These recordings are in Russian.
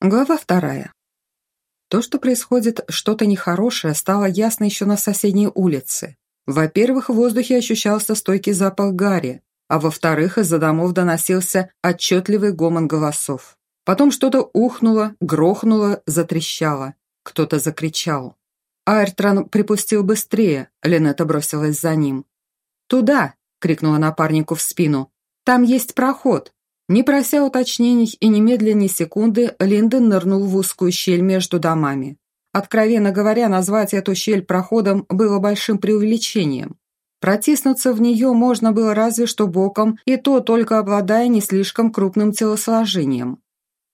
Глава вторая. То, что происходит что-то нехорошее, стало ясно еще на соседней улице. Во-первых, в воздухе ощущался стойкий запах гари, а во-вторых, из-за домов доносился отчетливый гомон голосов. Потом что-то ухнуло, грохнуло, затрещало. Кто-то закричал. Айртран припустил быстрее, Линетта бросилась за ним. «Туда!» — крикнула напарнику в спину. «Там есть проход!» Не прося уточнений и немедленно секунды, Линдон нырнул в узкую щель между домами. Откровенно говоря, назвать эту щель проходом было большим преувеличением. Протиснуться в нее можно было разве что боком, и то только обладая не слишком крупным телосложением.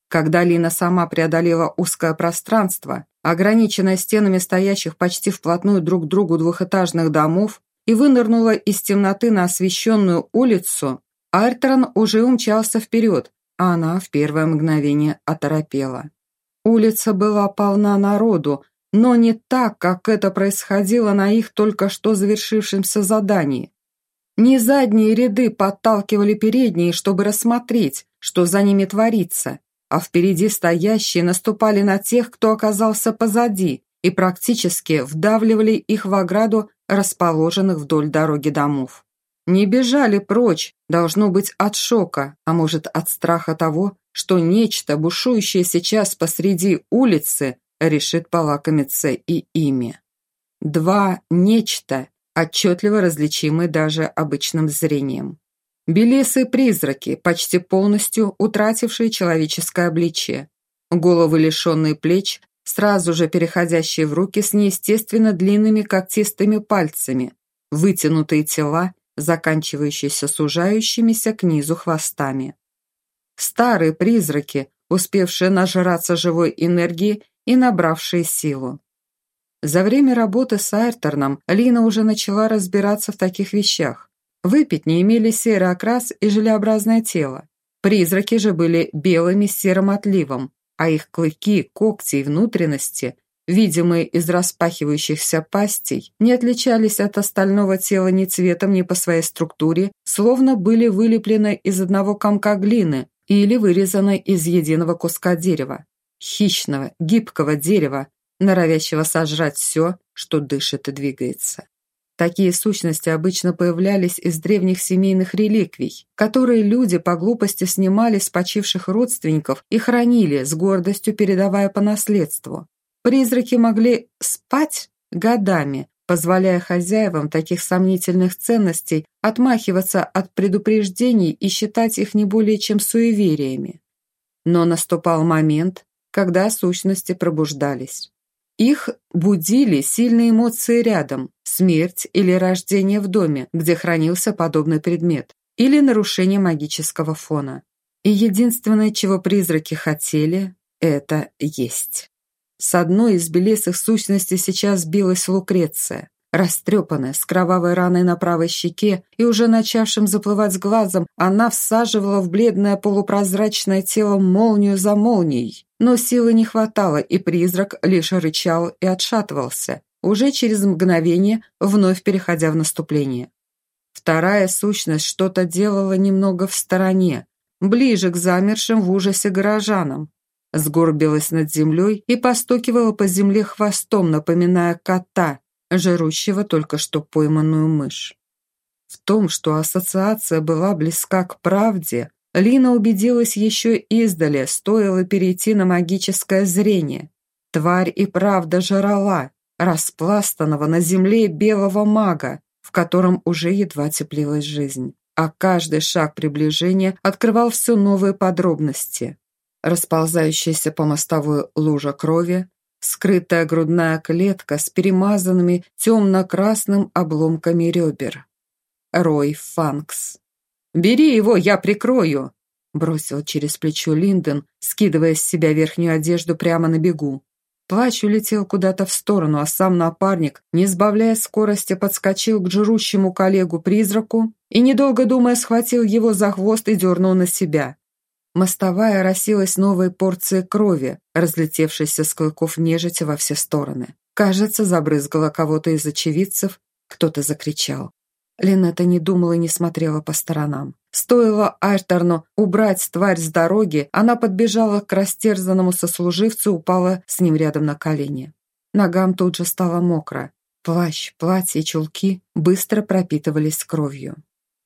Когда Лина сама преодолела узкое пространство, ограниченное стенами стоящих почти вплотную друг к другу двухэтажных домов, и вынырнула из темноты на освещенную улицу, Альтерон уже умчался вперед, а она в первое мгновение оторопела. Улица была полна народу, но не так, как это происходило на их только что завершившемся задании. Не задние ряды подталкивали передние, чтобы рассмотреть, что за ними творится, а впереди стоящие наступали на тех, кто оказался позади, и практически вдавливали их в ограду расположенных вдоль дороги домов. Не бежали прочь, должно быть, от шока, а может, от страха того, что нечто, бушующее сейчас посреди улицы, решит полакомиться и ими. Два «нечто», отчетливо различимы даже обычным зрением. Белесые призраки, почти полностью утратившие человеческое обличие. Головы, лишенные плеч, сразу же переходящие в руки с неестественно длинными когтистыми пальцами, вытянутые тела заканчивающийся сужающимися к низу хвостами. Старые призраки, успевшие нажраться живой энергии и набравшие силу. За время работы с Айрторном Лина уже начала разбираться в таких вещах. Выпить не имели серый окрас и желеобразное тело. Призраки же были белыми с серым отливом, а их клыки, когти и внутренности видимые из распахивающихся пастей, не отличались от остального тела ни цветом, ни по своей структуре, словно были вылеплены из одного комка глины или вырезаны из единого куска дерева. Хищного, гибкого дерева, норовящего сожрать все, что дышит и двигается. Такие сущности обычно появлялись из древних семейных реликвий, которые люди по глупости снимали с почивших родственников и хранили, с гордостью передавая по наследству. Призраки могли спать годами, позволяя хозяевам таких сомнительных ценностей отмахиваться от предупреждений и считать их не более чем суевериями. Но наступал момент, когда сущности пробуждались. Их будили сильные эмоции рядом, смерть или рождение в доме, где хранился подобный предмет, или нарушение магического фона. И единственное, чего призраки хотели, это есть. С одной из белесых сущностей сейчас билась Лукреция, растрепанная, с кровавой раной на правой щеке и уже начавшим заплывать глазом, она всаживала в бледное полупрозрачное тело молнию за молнией. Но силы не хватало, и призрак лишь рычал и отшатывался, уже через мгновение вновь переходя в наступление. Вторая сущность что-то делала немного в стороне, ближе к замершим в ужасе горожанам, сгорбилась над землей и постукивала по земле хвостом, напоминая кота, жрущего только что пойманную мышь. В том, что ассоциация была близка к правде, Лина убедилась еще издали, стоило перейти на магическое зрение. Тварь и правда жрала, распластанного на земле белого мага, в котором уже едва теплилась жизнь. А каждый шаг приближения открывал все новые подробности расползающаяся по мостовой лужа крови, скрытая грудная клетка с перемазанными темно-красным обломками ребер. Рой Фанкс. «Бери его, я прикрою!» бросил через плечо Линден, скидывая с себя верхнюю одежду прямо на бегу. Плач улетел куда-то в сторону, а сам напарник, не сбавляя скорости, подскочил к жрущему коллегу-призраку и, недолго думая, схватил его за хвост и дернул на себя. Мостовая росилась новой порцией крови, разлетевшейся с клыков нежити во все стороны. Кажется, забрызгала кого-то из очевидцев, кто-то закричал. Линетта не думала и не смотрела по сторонам. Стоило Айрторну убрать тварь с дороги, она подбежала к растерзанному сослуживцу, упала с ним рядом на колени. Ногам тут же стало мокро. Плащ, платье, чулки быстро пропитывались кровью.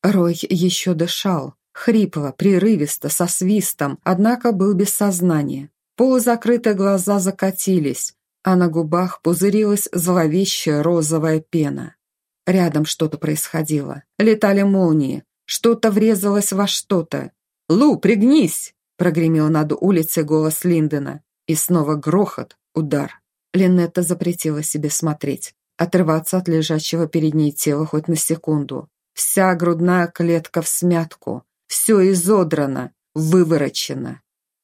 Рой еще дышал, хрипло, прерывисто, со свистом, однако был без сознания. Полузакрытые глаза закатились, а на губах пузырилась зловещая розовая пена. Рядом что-то происходило. Летали молнии. Что-то врезалось во что-то. «Лу, пригнись!» прогремел над улицей голос Линдена. И снова грохот, удар. Линетта запретила себе смотреть, отрываться от лежащего перед ней тела хоть на секунду. Вся грудная клетка в смятку, все изодрано, выворочено.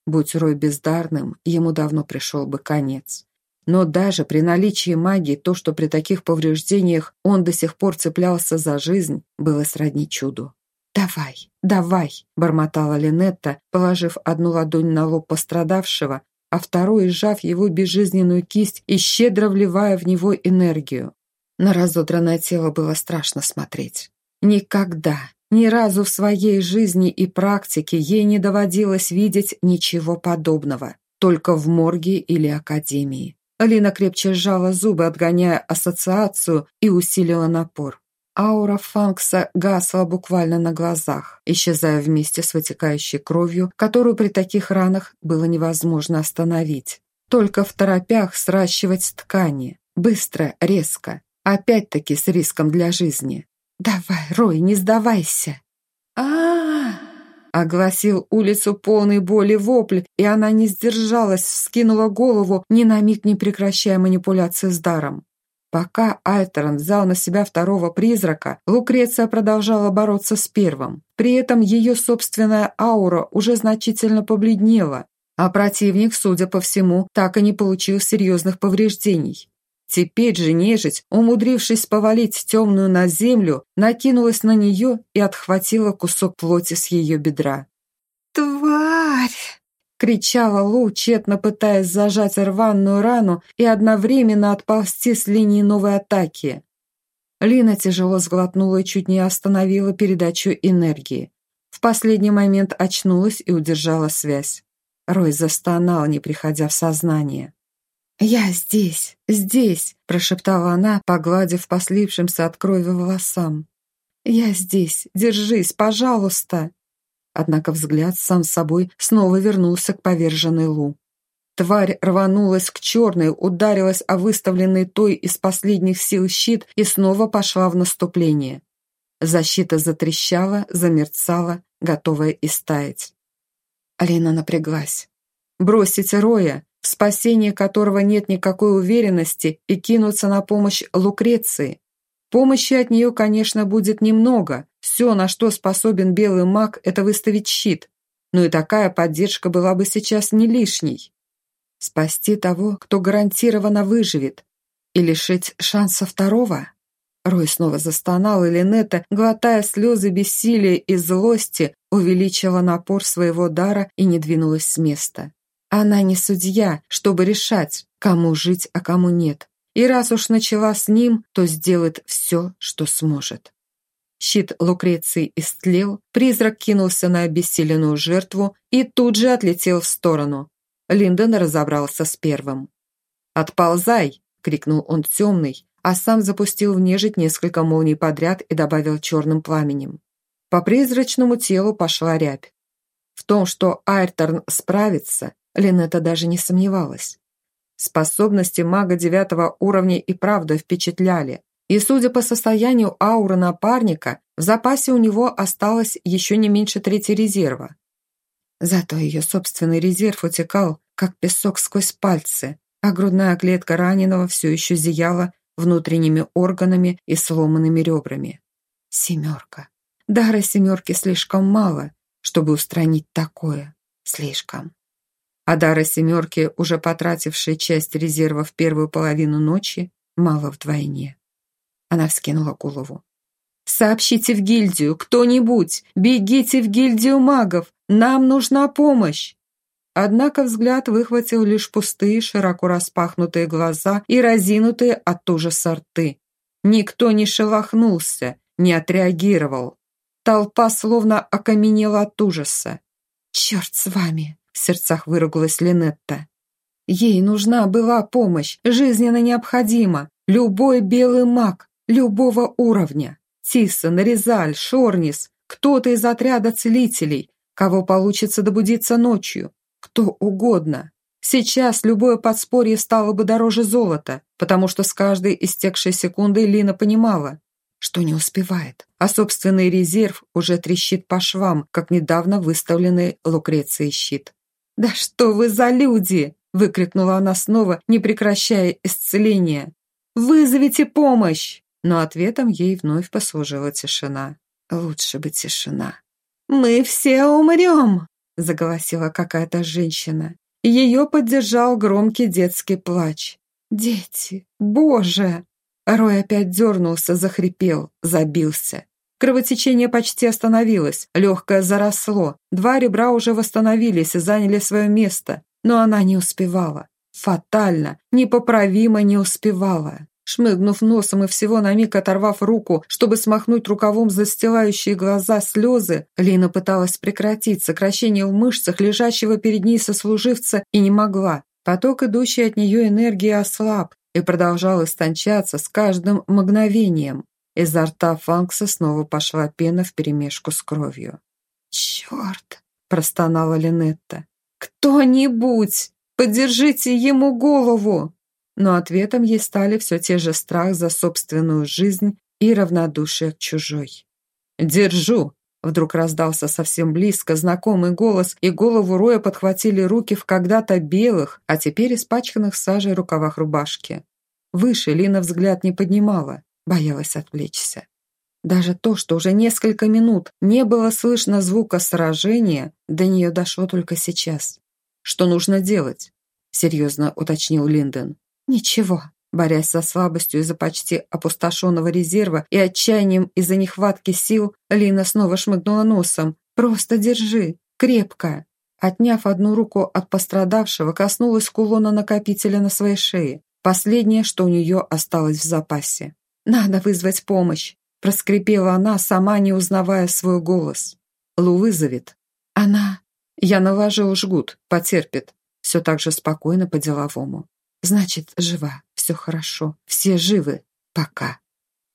Будь Рой бездарным, ему давно пришел бы конец. Но даже при наличии магии то, что при таких повреждениях он до сих пор цеплялся за жизнь, было сродни чуду. «Давай, давай!» – бормотала Линетта, положив одну ладонь на лоб пострадавшего, а вторую сжав его безжизненную кисть и щедро вливая в него энергию. На разодранное тело было страшно смотреть. Никогда, ни разу в своей жизни и практике ей не доводилось видеть ничего подобного, только в морге или академии. Алина крепче сжала зубы, отгоняя ассоциацию, и усилила напор. Аура Фанкса гасла буквально на глазах, исчезая вместе с вытекающей кровью, которую при таких ранах было невозможно остановить. Только в торопях сращивать ткани. Быстро, резко. Опять-таки с риском для жизни. «Давай, Рой, не сдавайся!» а, -а, -а Огласил улицу полный боли вопль, и она не сдержалась, вскинула голову, ни на миг не прекращая манипуляции с даром. Пока Альтерон взял на себя второго призрака, Лукреция продолжала бороться с первым. При этом ее собственная аура уже значительно побледнела, а противник, судя по всему, так и не получил серьезных повреждений. Теперь же нежить, умудрившись повалить темную на землю, накинулась на нее и отхватила кусок плоти с ее бедра. «Тварь!» — кричала Лу, тщетно пытаясь зажать рваную рану и одновременно отползти с линии новой атаки. Лина тяжело сглотнула и чуть не остановила передачу энергии. В последний момент очнулась и удержала связь. Рой застонал, не приходя в сознание. «Я здесь, здесь!» – прошептала она, погладив по слипшимся от крови волосам. «Я здесь, держись, пожалуйста!» Однако взгляд сам собой снова вернулся к поверженной Лу. Тварь рванулась к черной, ударилась о выставленный той из последних сил щит и снова пошла в наступление. Защита затрещала, замерцала, готовая истаять. Алина напряглась. Бросить Роя, в спасении которого нет никакой уверенности, и кинуться на помощь Лукреции. Помощи от нее, конечно, будет немного. Все, на что способен белый маг, это выставить щит. Но и такая поддержка была бы сейчас не лишней. Спасти того, кто гарантированно выживет. И лишить шанса второго? Рой снова застонал, и Линетта, глотая слезы бессилия и злости, увеличила напор своего дара и не двинулась с места. Она не судья, чтобы решать, кому жить, а кому нет. И раз уж начала с ним, то сделает все, что сможет. Щит Лукреции истлел, призрак кинулся на обессиленную жертву и тут же отлетел в сторону. Линдон разобрался с первым. «Отползай!» — крикнул он темный, а сам запустил в нежить несколько молний подряд и добавил черным пламенем. По призрачному телу пошла рябь. В том, что Айрторн справится, Линетта даже не сомневалась. Способности мага девятого уровня и правда впечатляли. И, судя по состоянию ауры напарника, в запасе у него осталось еще не меньше трети резерва. Зато ее собственный резерв утекал, как песок сквозь пальцы, а грудная клетка раненого все еще зияла внутренними органами и сломанными ребрами. Семерка. Дара семерки слишком мало, чтобы устранить такое. Слишком. А дара семерки, уже потратившей часть резерва в первую половину ночи, мало вдвойне. Она вскинула голову. «Сообщите в гильдию, кто-нибудь! Бегите в гильдию магов! Нам нужна помощь!» Однако взгляд выхватил лишь пустые, широко распахнутые глаза и разинутые от ужаса рты. Никто не шелохнулся, не отреагировал. Толпа словно окаменела от ужаса. «Черт с вами!» — в сердцах выругалась Линетта. Ей нужна была помощь, жизненно необходима. Любой белый маг, любого уровня. Тисон, Резаль, Шорнис, кто-то из отряда целителей, кого получится добудиться ночью, кто угодно. Сейчас любое подспорье стало бы дороже золота, потому что с каждой истекшей секундой Лина понимала, что не успевает, а собственный резерв уже трещит по швам, как недавно выставленный Лукрецией щит. «Да что вы за люди!» – выкрикнула она снова, не прекращая исцеления. «Вызовите помощь!» Но ответом ей вновь послужила тишина. Лучше бы тишина. «Мы все умрем!» – заголосила какая-то женщина. Ее поддержал громкий детский плач. «Дети! Боже!» Рой опять дернулся, захрипел, забился. Кровотечение почти остановилось, легкое заросло. Два ребра уже восстановились и заняли свое место, но она не успевала. Фатально, непоправимо не успевала. Шмыгнув носом и всего на миг оторвав руку, чтобы смахнуть рукавом застилающие глаза слезы, Лина пыталась прекратить сокращение в мышцах лежащего перед ней сослуживца и не могла. Поток, идущий от нее энергии, ослаб, и продолжал истончаться с каждым мгновением. Изо рта Фанкса снова пошла пена вперемешку с кровью. «Черт!» – простонала Линетта. «Кто-нибудь! Подержите ему голову!» Но ответом ей стали все те же страх за собственную жизнь и равнодушие к чужой. «Держу!» Вдруг раздался совсем близко знакомый голос, и голову Роя подхватили руки в когда-то белых, а теперь испачканных сажей рукавах рубашки. Выше Лина взгляд не поднимала, боялась отвлечься. Даже то, что уже несколько минут не было слышно звука сражения, до нее дошло только сейчас. «Что нужно делать?» – серьезно уточнил Линден. «Ничего», Борясь со слабостью из-за почти опустошенного резерва и отчаянием из-за нехватки сил, Лина снова шмыгнула носом. «Просто держи! Крепко!» Отняв одну руку от пострадавшего, коснулась кулона накопителя на своей шее. Последнее, что у нее осталось в запасе. «Надо вызвать помощь!» Проскрипела она, сама не узнавая свой голос. «Лу вызовет». «Она...» «Я наложил жгут, потерпит». Все так же спокойно по-деловому. «Значит, жива все хорошо, все живы. Пока.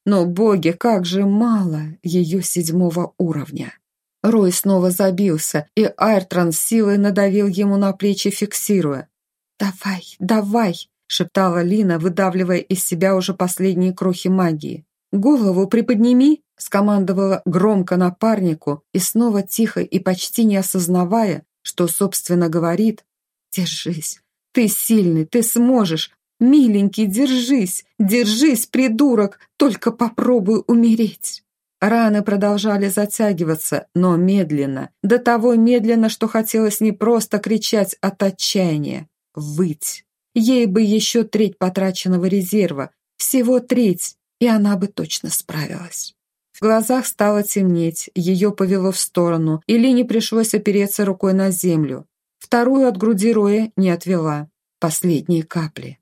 Но, боги, как же мало ее седьмого уровня. Рой снова забился, и Айртран силой надавил ему на плечи, фиксируя. «Давай, давай!» — шептала Лина, выдавливая из себя уже последние крохи магии. «Голову приподними!» — скомандовала громко напарнику и снова тихо и почти не осознавая, что, собственно, говорит. «Держись! Ты сильный, ты сможешь! «Миленький, держись! Держись, придурок! Только попробуй умереть!» Раны продолжали затягиваться, но медленно, до того медленно, что хотелось не просто кричать от отчаяния, выть. Ей бы еще треть потраченного резерва, всего треть, и она бы точно справилась. В глазах стало темнеть, ее повело в сторону, и Лине пришлось опереться рукой на землю. Вторую от груди Роя не отвела. Последние капли.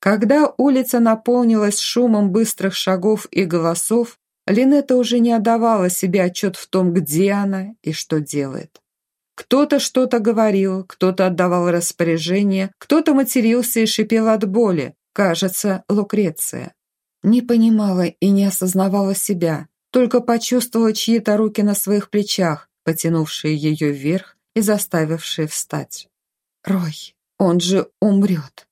Когда улица наполнилась шумом быстрых шагов и голосов, Линетта уже не отдавала себе отчет в том, где она и что делает. Кто-то что-то говорил, кто-то отдавал распоряжение, кто-то матерился и шипел от боли, кажется, Лукреция. Не понимала и не осознавала себя, только почувствовала чьи-то руки на своих плечах, потянувшие ее вверх и заставившие встать. «Рой, он же умрет!»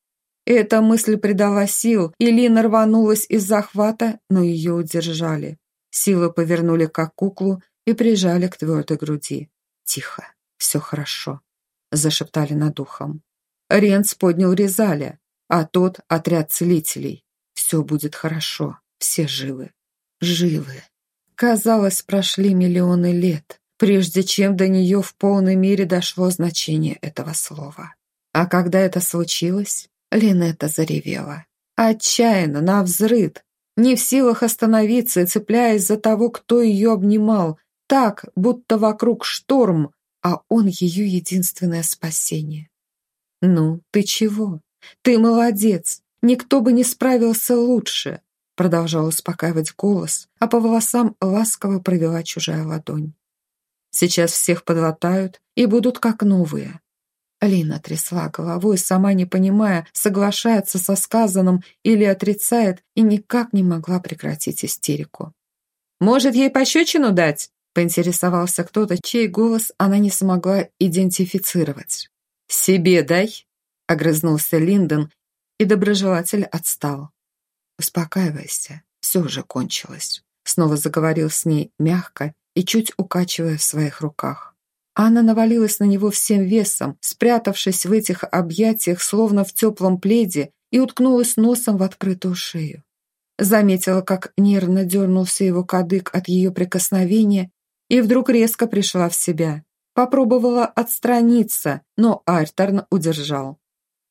Эта мысль придала сил, и Лина рванулась из захвата, но ее удержали. Силы повернули как куклу и прижали к твердой груди. «Тихо, все хорошо», – зашептали над ухом. Ренц поднял Резаля, а тот – отряд целителей. «Все будет хорошо, все живы». Живы. Казалось, прошли миллионы лет, прежде чем до нее в полной мере дошло значение этого слова. А когда это случилось, Линетта заревела. Отчаянно, навзрыд, не в силах остановиться цепляясь за того, кто ее обнимал, так, будто вокруг шторм, а он ее единственное спасение. «Ну, ты чего? Ты молодец. Никто бы не справился лучше. продолжал успокаивать голос, а по волосам ласково провела чужая ладонь. Сейчас всех подлатают и будут как новые. Лина трясла головой, сама не понимая, соглашается со сказанным или отрицает, и никак не могла прекратить истерику. «Может, ей пощечину дать?» – поинтересовался кто-то, чей голос она не смогла идентифицировать. «Себе дай!» – огрызнулся Линдон, и доброжелатель отстал. «Успокаивайся, все уже кончилось», – снова заговорил с ней мягко и чуть укачивая в своих руках. Анна навалилась на него всем весом, спрятавшись в этих объятиях, словно в теплом пледе, и уткнулась носом в открытую шею. Заметила, как нервно дернулся его кадык от ее прикосновения, и вдруг резко пришла в себя. Попробовала отстраниться, но Альтерн удержал.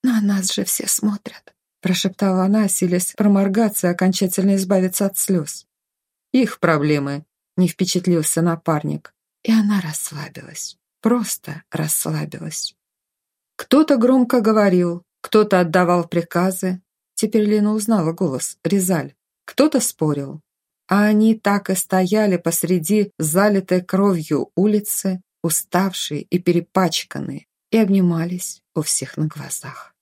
«На нас же все смотрят», – прошептала она, силясь проморгаться и окончательно избавиться от слез. «Их проблемы», – не впечатлился напарник. И она расслабилась, просто расслабилась. Кто-то громко говорил, кто-то отдавал приказы. Теперь Лена узнала голос Резаль. Кто-то спорил. А они так и стояли посреди залитой кровью улицы, уставшие и перепачканные, и обнимались у всех на глазах.